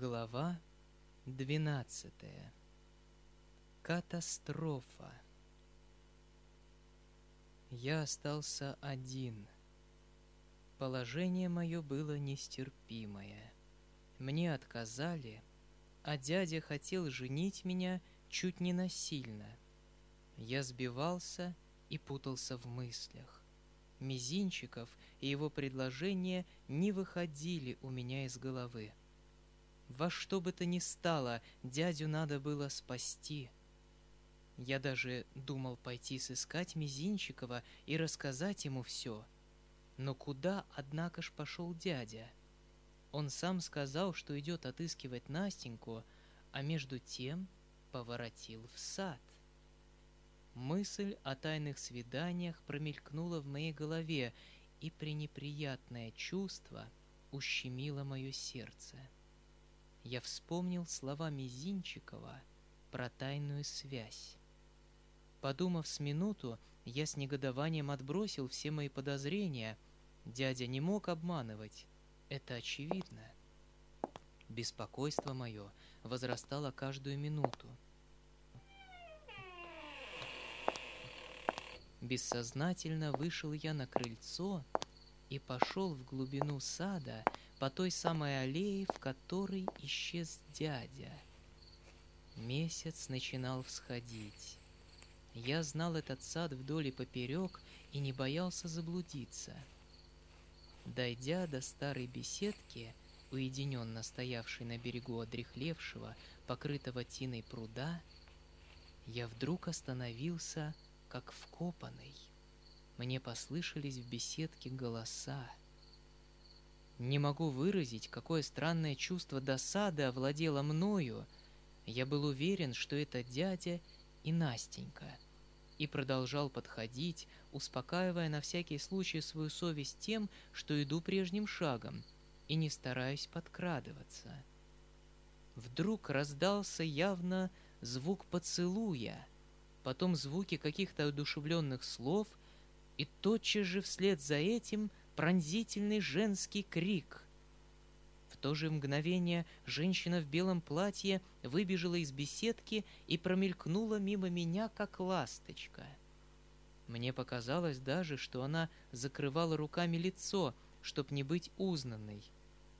Глава 12. Катастрофа. Я остался один. Положение мое было нестерпимое. Мне отказали, а дядя хотел женить меня чуть не насильно. Я сбивался и путался в мыслях. Мизинчиков и его предложения не выходили у меня из головы. Во что бы то ни стало, дядю надо было спасти. Я даже думал пойти сыскать Мизинчикова и рассказать ему все. Но куда, однако ж, пошел дядя? Он сам сказал, что идет отыскивать Настеньку, а между тем поворотил в сад. Мысль о тайных свиданиях промелькнула в моей голове, и пренеприятное чувство ущемило мое сердце я вспомнил слова Мизинчикова про тайную связь. Подумав с минуту, я с негодованием отбросил все мои подозрения. Дядя не мог обманывать, это очевидно. Беспокойство мое возрастало каждую минуту. Бессознательно вышел я на крыльцо и пошел в глубину сада, по той самой аллее, в которой исчез дядя. Месяц начинал всходить. Я знал этот сад вдоль и поперек и не боялся заблудиться. Дойдя до старой беседки, уединенно стоявшей на берегу одрехлевшего, покрытого тиной пруда, я вдруг остановился, как вкопанный. Мне послышались в беседке голоса. Не могу выразить, какое странное чувство досады овладело мною. Я был уверен, что это дядя и Настенька. И продолжал подходить, успокаивая на всякий случай свою совесть тем, что иду прежним шагом и не стараюсь подкрадываться. Вдруг раздался явно звук поцелуя, потом звуки каких-то одушевленных слов, и тотчас же вслед за этим пронзительный женский крик. В то же мгновение женщина в белом платье выбежала из беседки и промелькнула мимо меня, как ласточка. Мне показалось даже, что она закрывала руками лицо, чтоб не быть узнанной.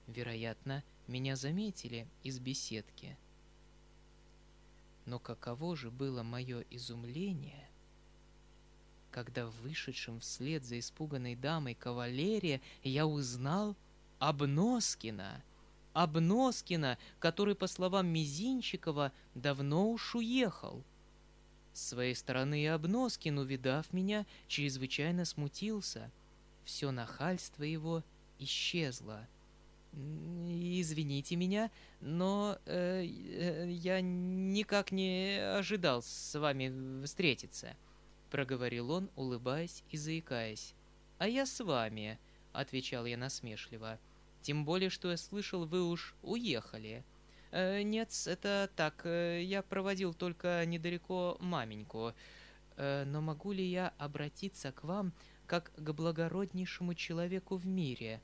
Вероятно, меня заметили из беседки. Но каково же было мое изумление, когда в вышедшем вслед за испуганной дамой кавалерия я узнал Обноскина. Обноскина, который, по словам Мизинчикова, давно уж уехал. С своей стороны и Обноскин, увидав меня, чрезвычайно смутился. Все нахальство его исчезло. «Извините меня, но э, э, я никак не ожидал с вами встретиться», — проговорил он, улыбаясь и заикаясь. «А я с вами», — отвечал я насмешливо. «Тем более, что я слышал, вы уж уехали». «Э, «Нет, это так, э, я проводил только недалеко маменьку. Э, но могу ли я обратиться к вам как к благороднейшему человеку в мире?»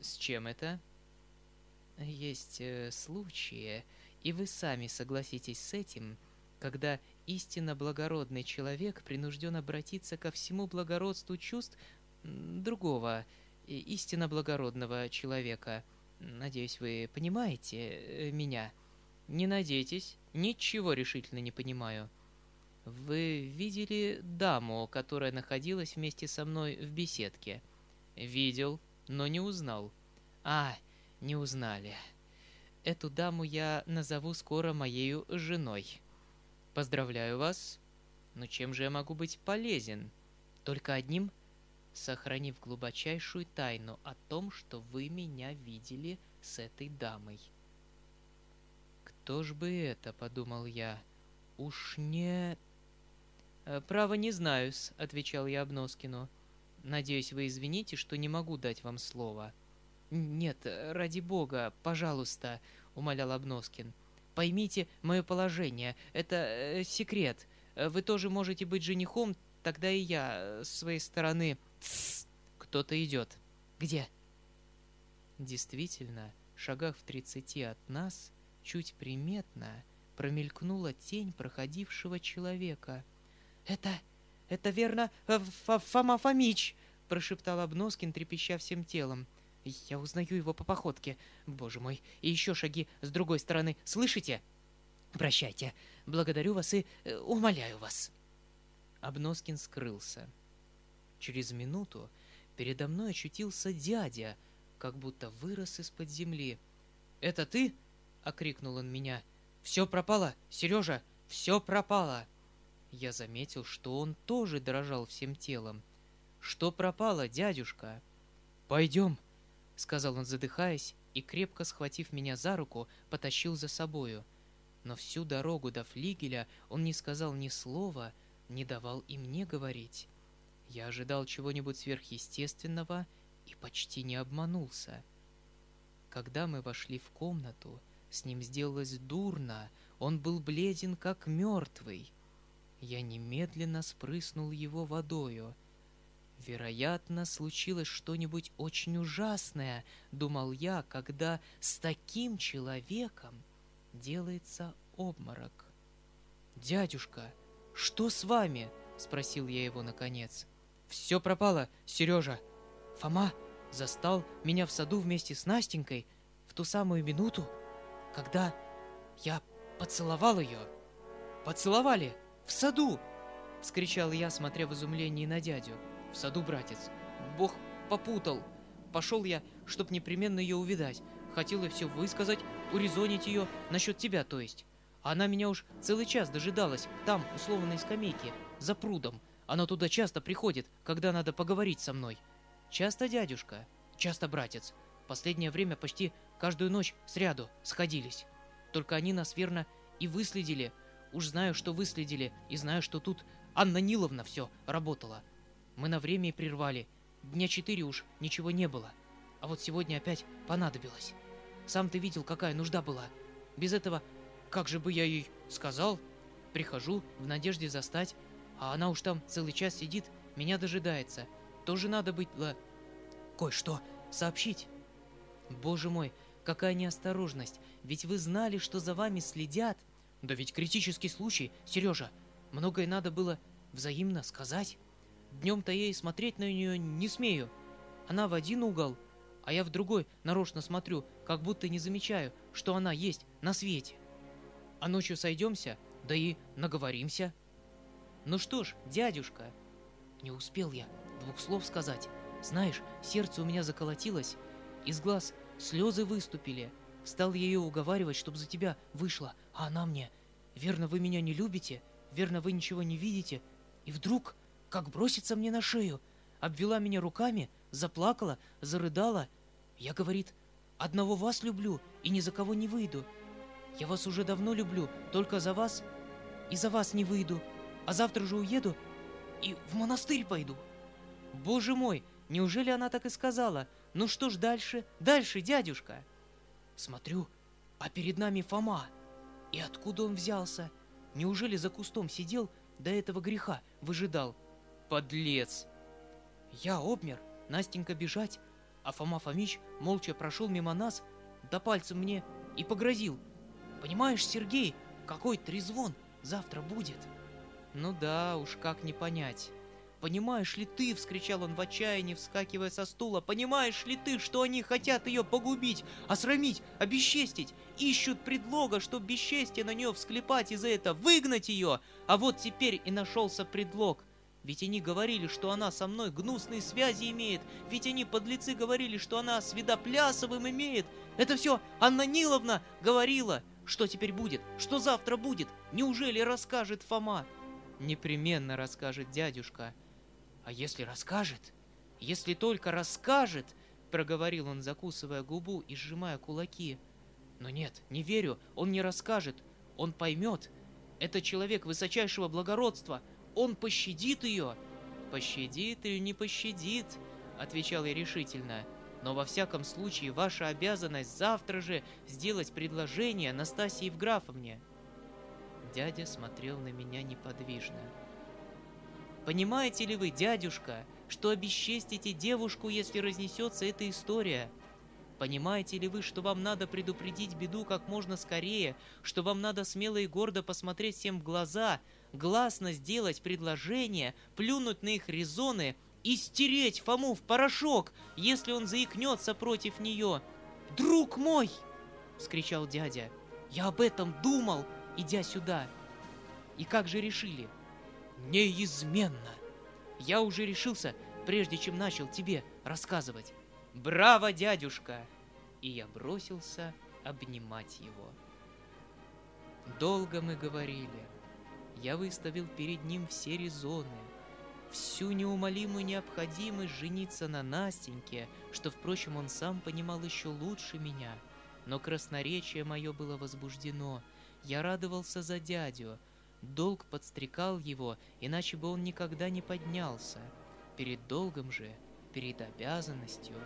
«С чем это?» «Есть э, случаи, и вы сами согласитесь с этим, когда истинно благородный человек принужден обратиться ко всему благородству чувств другого, истинно благородного человека. Надеюсь, вы понимаете э, меня. Не надейтесь, ничего решительно не понимаю. Вы видели даму, которая находилась вместе со мной в беседке? Видел, но не узнал. А, не узнали. Эту даму я назову скоро моею женой. Поздравляю вас. Но чем же я могу быть полезен? Только одним, сохранив глубочайшую тайну о том, что вы меня видели с этой дамой. Кто ж бы это, подумал я. Уж не... «Э, «Право не знаю-с», — отвечал я Обноскину. «Надеюсь, вы извините, что не могу дать вам слово». «Нет, ради бога, пожалуйста», — умолял Обноскин. Поймите мое положение. Это э, секрет. Вы тоже можете быть женихом, тогда и я э, с своей стороны... Кто-то идет. Где? Действительно, шагах в тридцати от нас, чуть приметно, промелькнула тень проходившего человека. «Это... это верно э, Фома Фомич!» — прошептал Обноскин, трепеща всем телом. «Я узнаю его по походке. Боже мой, и еще шаги с другой стороны. Слышите?» «Прощайте. Благодарю вас и э, умоляю вас». Обноскин скрылся. Через минуту передо мной очутился дядя, как будто вырос из-под земли. «Это ты?» — окрикнул он меня. «Все пропало, Сережа, все пропало!» Я заметил, что он тоже дрожал всем телом. «Что пропало, дядюшка?» «Пойдем», — сказал он, задыхаясь, и, крепко схватив меня за руку, потащил за собою. Но всю дорогу до флигеля он не сказал ни слова, не давал и мне говорить. Я ожидал чего-нибудь сверхъестественного и почти не обманулся. Когда мы вошли в комнату, с ним сделалось дурно, он был бледен, как мертвый. Я немедленно спрыснул его водою. Вероятно, случилось что-нибудь очень ужасное, думал я, когда с таким человеком делается обморок. «Дядюшка, что с вами?» — спросил я его наконец. «Все пропало, Сережа. Фома застал меня в саду вместе с Настенькой в ту самую минуту, когда я поцеловал ее. Поцеловали в саду!» — вскричал я, смотря в изумлении на дядю. «В саду, братец. Бог попутал. Пошел я, чтоб непременно ее увидать. Хотел и все высказать, урезонить ее, насчет тебя, то есть. Она меня уж целый час дожидалась, там, условной скамейке, за прудом. Она туда часто приходит, когда надо поговорить со мной. Часто, дядюшка? Часто, братец. Последнее время почти каждую ночь сряду сходились. Только они нас верно и выследили. Уж знаю, что выследили, и знаю, что тут Анна Ниловна все работала. Мы на время и прервали. Дня четыре уж ничего не было. А вот сегодня опять понадобилось. Сам ты видел, какая нужда была. Без этого как же бы я ей сказал? Прихожу в надежде застать, а она уж там целый час сидит, меня дожидается. Тоже надо было кое-что сообщить. Боже мой, какая неосторожность, ведь вы знали, что за вами следят. Да ведь критический случай, Сережа, многое надо было взаимно сказать. Днем-то я и смотреть на нее не смею. Она в один угол, а я в другой нарочно смотрю, как будто не замечаю, что она есть на свете а ночью сойдемся, да и наговоримся. Ну что ж, дядюшка, не успел я двух слов сказать. Знаешь, сердце у меня заколотилось, из глаз слезы выступили. Стал я ее уговаривать, чтобы за тебя вышла, а она мне, верно, вы меня не любите, верно, вы ничего не видите. И вдруг, как бросится мне на шею, обвела меня руками, заплакала, зарыдала. Я, говорит, одного вас люблю и ни за кого не выйду. Я вас уже давно люблю, только за вас и за вас не выйду. А завтра же уеду и в монастырь пойду. Боже мой, неужели она так и сказала? Ну что ж дальше? Дальше, дядюшка. Смотрю, а перед нами Фома. И откуда он взялся? Неужели за кустом сидел, до этого греха выжидал? Подлец! Я обмер, Настенька бежать, а Фома Фомич молча прошел мимо нас, да пальцем мне и погрозил – Понимаешь, Сергей, какой трезвон завтра будет? Ну да, уж как не понять. Понимаешь ли ты, вскричал он в отчаянии, вскакивая со стула, понимаешь ли ты, что они хотят ее погубить, осрамить, обесчестить, ищут предлога, чтоб бесчестие на нее всклепать и за это выгнать ее, а вот теперь и нашелся предлог — ведь они говорили, что она со мной гнусные связи имеет. Ведь они, подлецы, говорили, что она с Видоплясовым имеет. Это все Анна Ниловна говорила. Что теперь будет? Что завтра будет? Неужели расскажет Фома? Непременно расскажет дядюшка. А если расскажет? Если только расскажет, проговорил он, закусывая губу и сжимая кулаки. Но нет, не верю, он не расскажет. Он поймет. Это человек высочайшего благородства. Он пощадит ее. Пощадит или не пощадит, отвечал я решительно. Но во всяком случае ваша обязанность завтра же сделать предложение Анастасии Евграфовне. Дядя смотрел на меня неподвижно. Понимаете ли вы, дядюшка, что обесчестите девушку, если разнесется эта история? Понимаете ли вы, что вам надо предупредить беду как можно скорее, что вам надо смело и гордо посмотреть всем в глаза, гласно сделать предложение, плюнуть на их резоны и стереть Фому в порошок, если он заикнется против нее? «Друг мой!» — вскричал дядя. «Я об этом думал, идя сюда. И как же решили?» «Неизменно!» Я уже решился, прежде чем начал тебе рассказывать. «Браво, дядюшка!» И я бросился обнимать его. Долго мы говорили. Я выставил перед ним все резоны, всю неумолимую необходимость жениться на Настеньке, что, впрочем, он сам понимал еще лучше меня. Но красноречие мое было возбуждено. Я радовался за дядю. Долг подстрекал его, иначе бы он никогда не поднялся. Перед долгом же, перед обязанностью,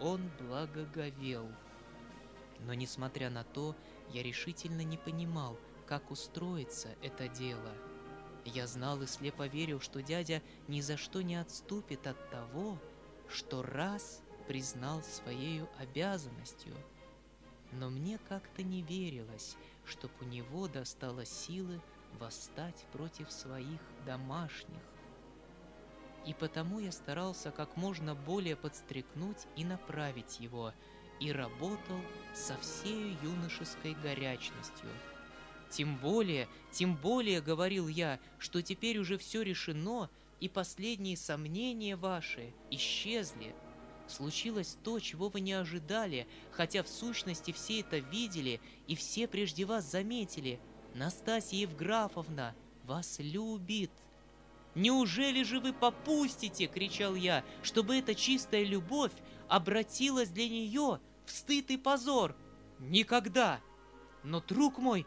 он благоговел. Но, несмотря на то, я решительно не понимал, как устроится это дело. Я знал и слепо верил, что дядя ни за что не отступит от того, что раз признал своей обязанностью. Но мне как-то не верилось, чтоб у него достало силы восстать против своих домашних и потому я старался как можно более подстрекнуть и направить его, и работал со всей юношеской горячностью. Тем более, тем более, говорил я, что теперь уже все решено, и последние сомнения ваши исчезли. Случилось то, чего вы не ожидали, хотя в сущности все это видели и все прежде вас заметили. Настасья Евграфовна вас любит. Неужели же вы попустите, кричал я, чтобы эта чистая любовь обратилась для нее в стыд и позор? Никогда! Но, друг мой,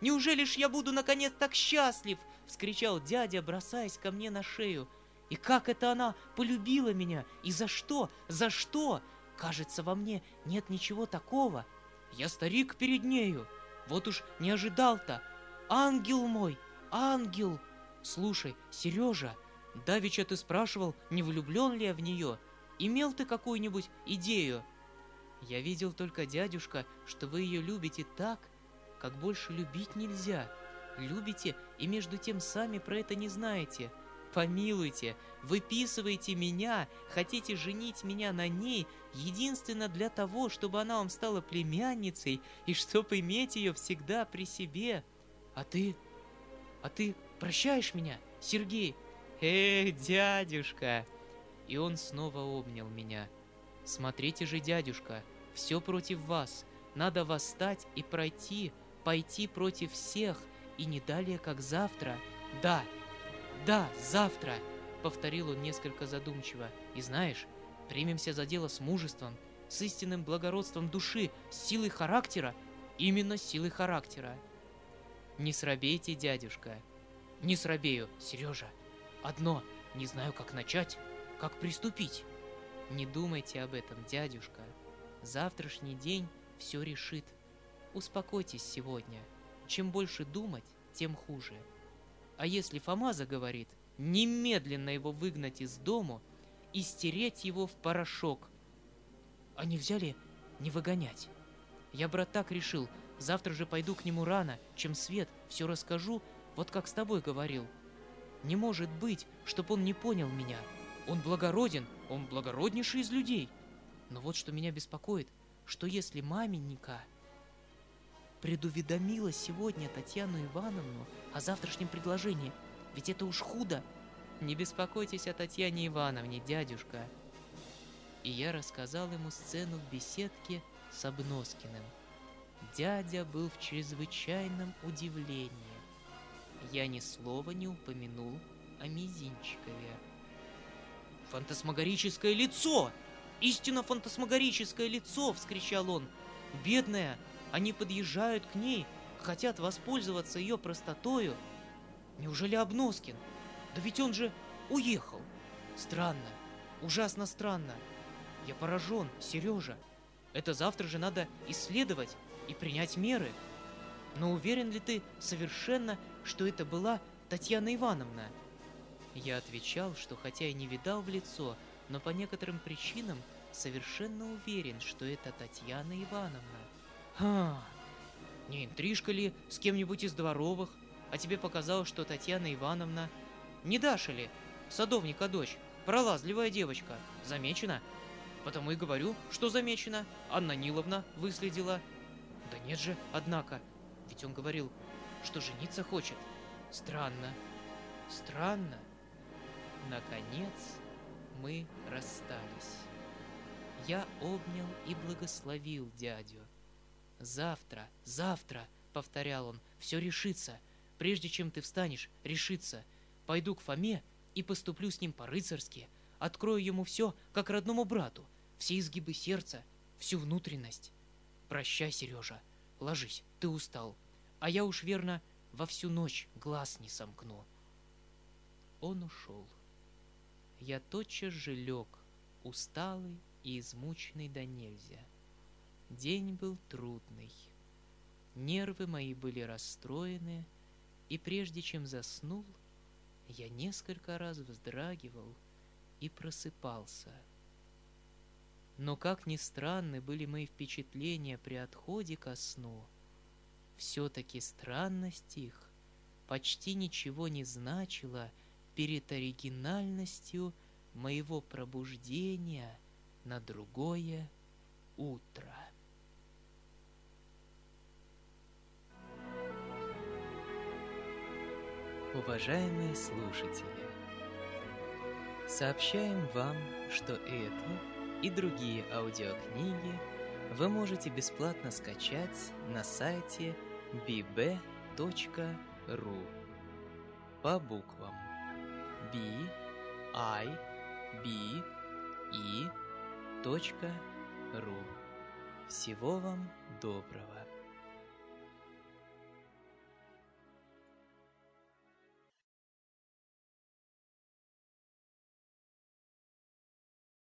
неужели ж я буду наконец так счастлив? Вскричал дядя, бросаясь ко мне на шею. И как это она полюбила меня? И за что? За что? Кажется, во мне нет ничего такого. Я старик перед нею. Вот уж не ожидал-то. Ангел мой, ангел! Слушай, Сережа, давеча ты спрашивал, не влюблен ли я в нее. Имел ты какую-нибудь идею? Я видел только, дядюшка, что вы ее любите так, как больше любить нельзя. Любите и между тем сами про это не знаете. Помилуйте, выписывайте меня, хотите женить меня на ней, единственно для того, чтобы она вам стала племянницей и чтобы иметь ее всегда при себе. А ты... А ты Прощаешь меня, Сергей? Эх, дядюшка!» И он снова обнял меня. «Смотрите же, дядюшка, все против вас. Надо восстать и пройти, пойти против всех, и не далее, как завтра. Да, да, завтра!» Повторил он несколько задумчиво. «И знаешь, примемся за дело с мужеством, с истинным благородством души, с силой характера, именно силой характера. Не срабейте, дядюшка, не срабею, Сережа. Одно, не знаю, как начать, как приступить. Не думайте об этом, дядюшка. Завтрашний день все решит. Успокойтесь сегодня. Чем больше думать, тем хуже. А если Фома заговорит, немедленно его выгнать из дому и стереть его в порошок. А не взяли не выгонять? Я, брат, так решил. Завтра же пойду к нему рано, чем свет, все расскажу вот как с тобой говорил. Не может быть, чтоб он не понял меня. Он благороден, он благороднейший из людей. Но вот что меня беспокоит, что если маменника предуведомила сегодня Татьяну Ивановну о завтрашнем предложении, ведь это уж худо. Не беспокойтесь о Татьяне Ивановне, дядюшка. И я рассказал ему сцену в беседке с Обноскиным. Дядя был в чрезвычайном удивлении я ни слова не упомянул о Мизинчикове. «Фантасмагорическое лицо! Истинно фантасмагорическое лицо!» — вскричал он. «Бедная! Они подъезжают к ней, хотят воспользоваться ее простотою. Неужели Обноскин? Да ведь он же уехал! Странно, ужасно странно. Я поражен, Сережа. Это завтра же надо исследовать и принять меры. Но уверен ли ты совершенно, что это была Татьяна Ивановна. Я отвечал, что хотя и не видал в лицо, но по некоторым причинам совершенно уверен, что это Татьяна Ивановна. Ха, не интрижка ли с кем-нибудь из дворовых? А тебе показалось, что Татьяна Ивановна... Не Даша ли? Садовника дочь. Пролазливая девочка. Замечена? Потому и говорю, что замечена. Анна Ниловна выследила. Да нет же, однако. Ведь он говорил, что жениться хочет. Странно. Странно. Наконец мы расстались. Я обнял и благословил дядю. «Завтра, завтра», — повторял он, — «все решится. Прежде чем ты встанешь, решится. Пойду к Фоме и поступлю с ним по-рыцарски. Открою ему все, как родному брату, все изгибы сердца, всю внутренность. Прощай, Сережа, ложись, ты устал. А я уж верно во всю ночь глаз не сомкну». Он ушел. Я тотчас же лег, усталый и измученный до нельзя. День был трудный. Нервы мои были расстроены, и прежде чем заснул, я несколько раз вздрагивал и просыпался. Но как ни странны были мои впечатления при отходе ко сну, все-таки странность их почти ничего не значила перед оригинальностью моего пробуждения на другое утро. Уважаемые слушатели, сообщаем вам, что эту и другие аудиокниги вы можете бесплатно скачать на сайте bb.ru по буквам b, i, b, e, .ру. Всего вам доброго!